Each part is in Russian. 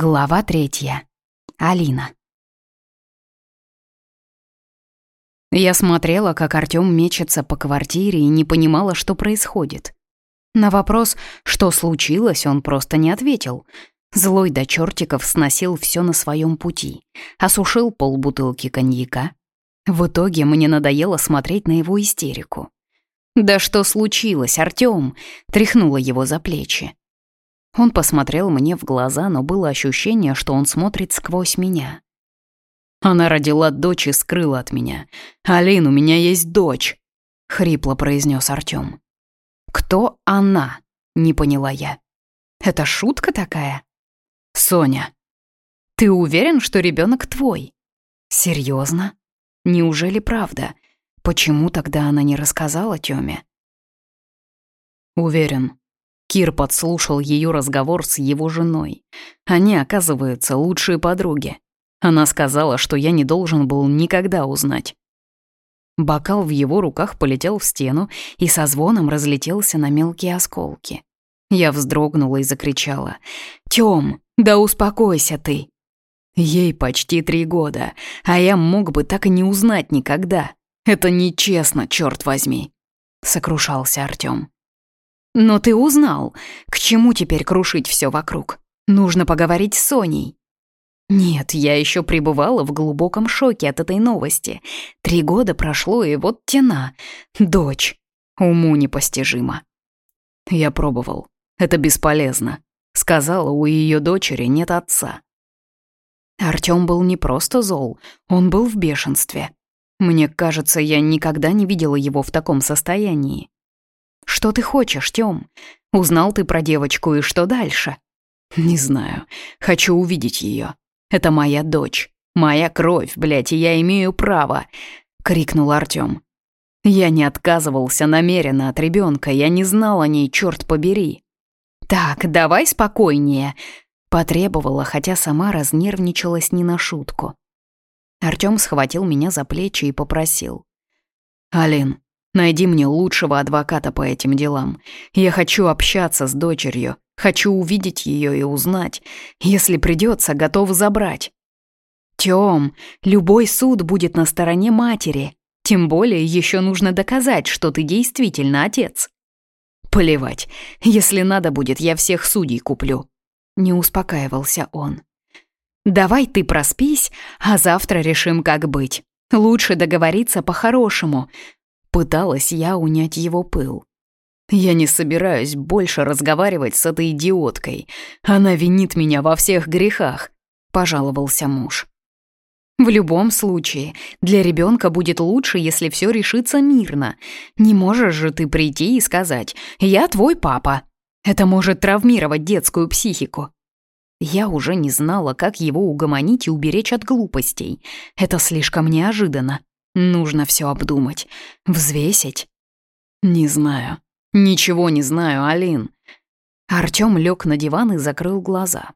Глава третья. Алина. Я смотрела, как Артём мечется по квартире и не понимала, что происходит. На вопрос, что случилось, он просто не ответил. Злой до чертиков сносил все на своем пути, осушил полбутылки коньяка. В итоге мне надоело смотреть на его истерику. «Да что случилось, Артём?» — тряхнула его за плечи. Он посмотрел мне в глаза, но было ощущение, что он смотрит сквозь меня. «Она родила дочь и скрыла от меня. Алин, у меня есть дочь», — хрипло произнес Артём. «Кто она?» — не поняла я. «Это шутка такая?» «Соня». «Ты уверен, что ребенок твой?» «Серьезно? Неужели правда? Почему тогда она не рассказала Тёме?» «Уверен», Кир подслушал ее разговор с его женой. Они, оказывается, лучшие подруги. Она сказала, что я не должен был никогда узнать. Бокал в его руках полетел в стену и со звоном разлетелся на мелкие осколки. Я вздрогнула и закричала. «Тём, да успокойся ты!» Ей почти три года, а я мог бы так и не узнать никогда. Это нечестно, черт возьми!» — сокрушался Артём. Но ты узнал. К чему теперь крушить все вокруг? Нужно поговорить с Соней. Нет, я еще пребывала в глубоком шоке от этой новости. Три года прошло, и вот тена. Дочь. Уму непостижимо. Я пробовал. Это бесполезно. Сказала, у ее дочери нет отца. Артём был не просто зол, он был в бешенстве. Мне кажется, я никогда не видела его в таком состоянии. Что ты хочешь, Тём? Узнал ты про девочку, и что дальше? Не знаю. Хочу увидеть её. Это моя дочь. Моя кровь, блядь, и я имею право, крикнул Артём. Я не отказывался намеренно от ребёнка, я не знал о ней, чёрт побери. Так, давай спокойнее, потребовала, хотя сама разнервничалась не на шутку. Артём схватил меня за плечи и попросил: "Алин, Найди мне лучшего адвоката по этим делам. Я хочу общаться с дочерью, хочу увидеть ее и узнать. Если придется, готов забрать. Тём, любой суд будет на стороне матери. Тем более еще нужно доказать, что ты действительно отец. Плевать. Если надо будет, я всех судей куплю. Не успокаивался он. Давай ты проспись, а завтра решим, как быть. Лучше договориться по-хорошему. Пыталась я унять его пыл. Я не собираюсь больше разговаривать с этой идиоткой. Она винит меня во всех грехах, пожаловался муж. В любом случае, для ребенка будет лучше, если все решится мирно. Не можешь же ты прийти и сказать «Я твой папа». Это может травмировать детскую психику. Я уже не знала, как его угомонить и уберечь от глупостей. Это слишком неожиданно. Нужно все обдумать, взвесить. Не знаю. Ничего не знаю, Алин. Артём лег на диван и закрыл глаза.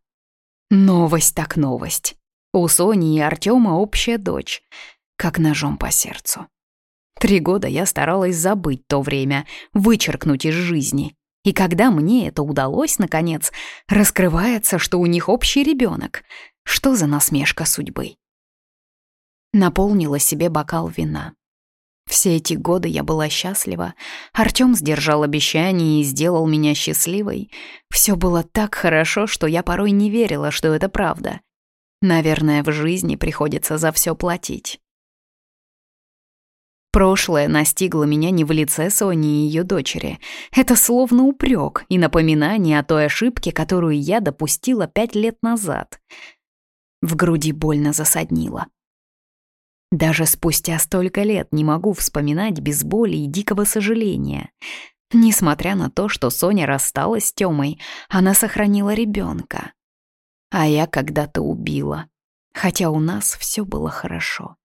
Новость так новость. У Сони и Артёма общая дочь. Как ножом по сердцу. Три года я старалась забыть то время, вычеркнуть из жизни. И когда мне это удалось, наконец, раскрывается, что у них общий ребенок. Что за насмешка судьбы? Наполнила себе бокал вина. Все эти годы я была счастлива. Артём сдержал обещание и сделал меня счастливой. Все было так хорошо, что я порой не верила, что это правда. Наверное, в жизни приходится за все платить. Прошлое настигло меня не в лице Сони и ее дочери. Это словно упрек и напоминание о той ошибке, которую я допустила пять лет назад. В груди больно засаднило. Даже спустя столько лет не могу вспоминать без боли и дикого сожаления. Несмотря на то, что Соня рассталась с Тёмой, она сохранила ребенка. А я когда-то убила. Хотя у нас все было хорошо.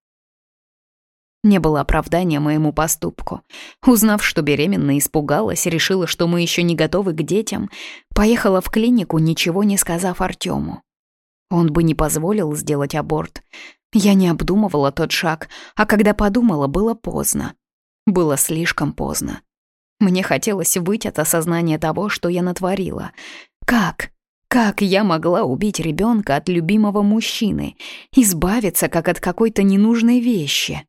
Не было оправдания моему поступку. Узнав, что беременна, испугалась, решила, что мы еще не готовы к детям, поехала в клинику, ничего не сказав Артему. Он бы не позволил сделать аборт, я не обдумывала тот шаг, а когда подумала, было поздно. Было слишком поздно. Мне хотелось выйти от осознания того, что я натворила. Как? Как я могла убить ребенка от любимого мужчины, избавиться как от какой-то ненужной вещи?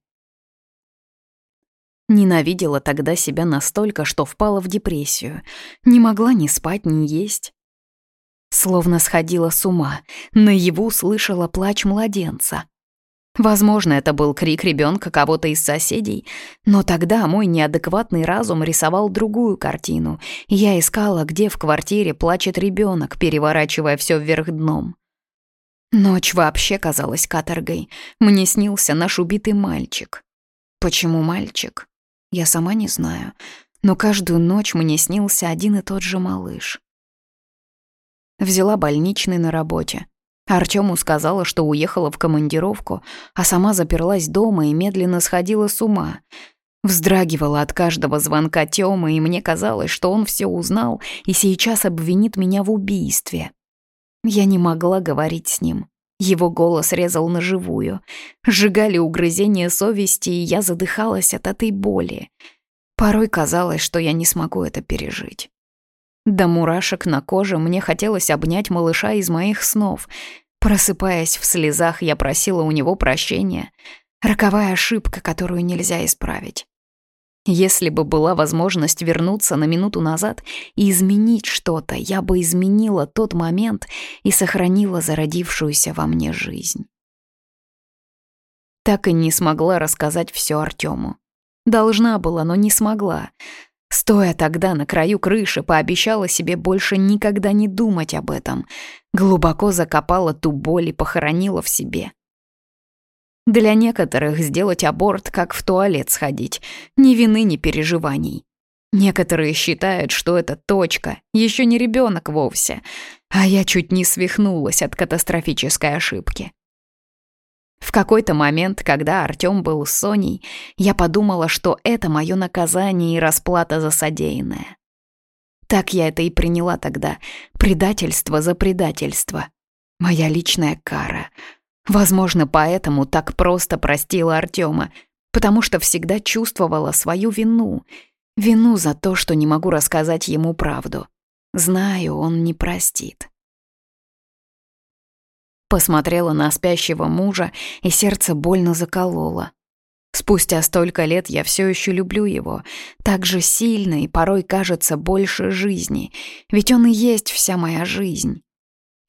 Ненавидела тогда себя настолько, что впала в депрессию. Не могла ни спать, ни есть. Словно сходила с ума, наяву слышала плач младенца. Возможно, это был крик ребенка кого-то из соседей, но тогда мой неадекватный разум рисовал другую картину, я искала, где в квартире плачет ребенок, переворачивая все вверх дном. Ночь вообще казалась каторгой. Мне снился наш убитый мальчик. Почему мальчик? Я сама не знаю, но каждую ночь мне снился один и тот же малыш. Взяла больничный на работе. Артёму сказала, что уехала в командировку, а сама заперлась дома и медленно сходила с ума. Вздрагивала от каждого звонка Тёмы, и мне казалось, что он всё узнал и сейчас обвинит меня в убийстве. Я не могла говорить с ним. Его голос резал на живую. Сжигали угрызения совести, и я задыхалась от этой боли. Порой казалось, что я не смогу это пережить. До мурашек на коже мне хотелось обнять малыша из моих снов. Просыпаясь в слезах, я просила у него прощения. Роковая ошибка, которую нельзя исправить. Если бы была возможность вернуться на минуту назад и изменить что-то, я бы изменила тот момент и сохранила зародившуюся во мне жизнь. Так и не смогла рассказать все Артему. Должна была, но не смогла. Стоя тогда на краю крыши, пообещала себе больше никогда не думать об этом. Глубоко закопала ту боль и похоронила в себе. Для некоторых сделать аборт как в туалет сходить. Ни вины, ни переживаний. Некоторые считают, что это точка, еще не ребенок вовсе. А я чуть не свихнулась от катастрофической ошибки. В какой-то момент, когда Артём был с Соней, я подумала, что это мое наказание и расплата за содеянное. Так я это и приняла тогда. Предательство за предательство. Моя личная кара. Возможно, поэтому так просто простила Артёма, потому что всегда чувствовала свою вину. Вину за то, что не могу рассказать ему правду. Знаю, он не простит. Посмотрела на спящего мужа, и сердце больно закололо. Спустя столько лет я все еще люблю его, так же сильно и порой кажется больше жизни, ведь он и есть вся моя жизнь.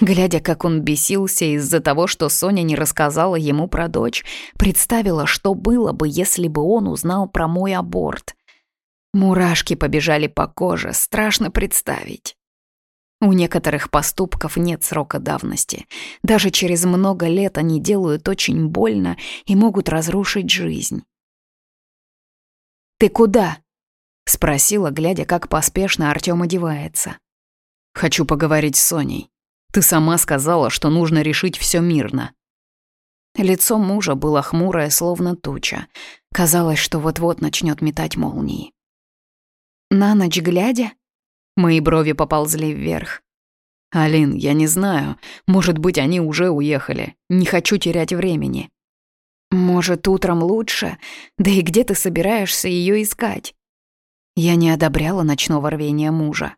Глядя, как он бесился из-за того, что Соня не рассказала ему про дочь, представила, что было бы, если бы он узнал про мой аборт. Мурашки побежали по коже, страшно представить. У некоторых поступков нет срока давности. Даже через много лет они делают очень больно и могут разрушить жизнь. «Ты куда?» — спросила, глядя, как поспешно Артём одевается. «Хочу поговорить с Соней. Ты сама сказала, что нужно решить все мирно». Лицо мужа было хмурое, словно туча. Казалось, что вот-вот начнет метать молнии. «На ночь глядя?» Мои брови поползли вверх. «Алин, я не знаю. Может быть, они уже уехали. Не хочу терять времени». «Может, утром лучше? Да и где ты собираешься ее искать?» Я не одобряла ночного рвения мужа.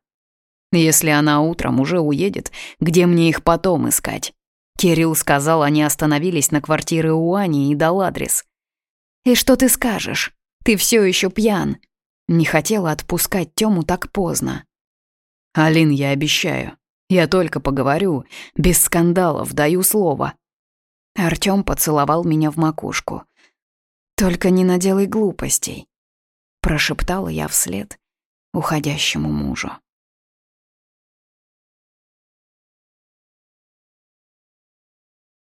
«Если она утром уже уедет, где мне их потом искать?» Кирилл сказал, они остановились на квартире у Ани и дал адрес. «И что ты скажешь? Ты все еще пьян». Не хотела отпускать Тему так поздно. «Алин, я обещаю. Я только поговорю, без скандалов, даю слово». Артём поцеловал меня в макушку. «Только не наделай глупостей», — прошептала я вслед уходящему мужу.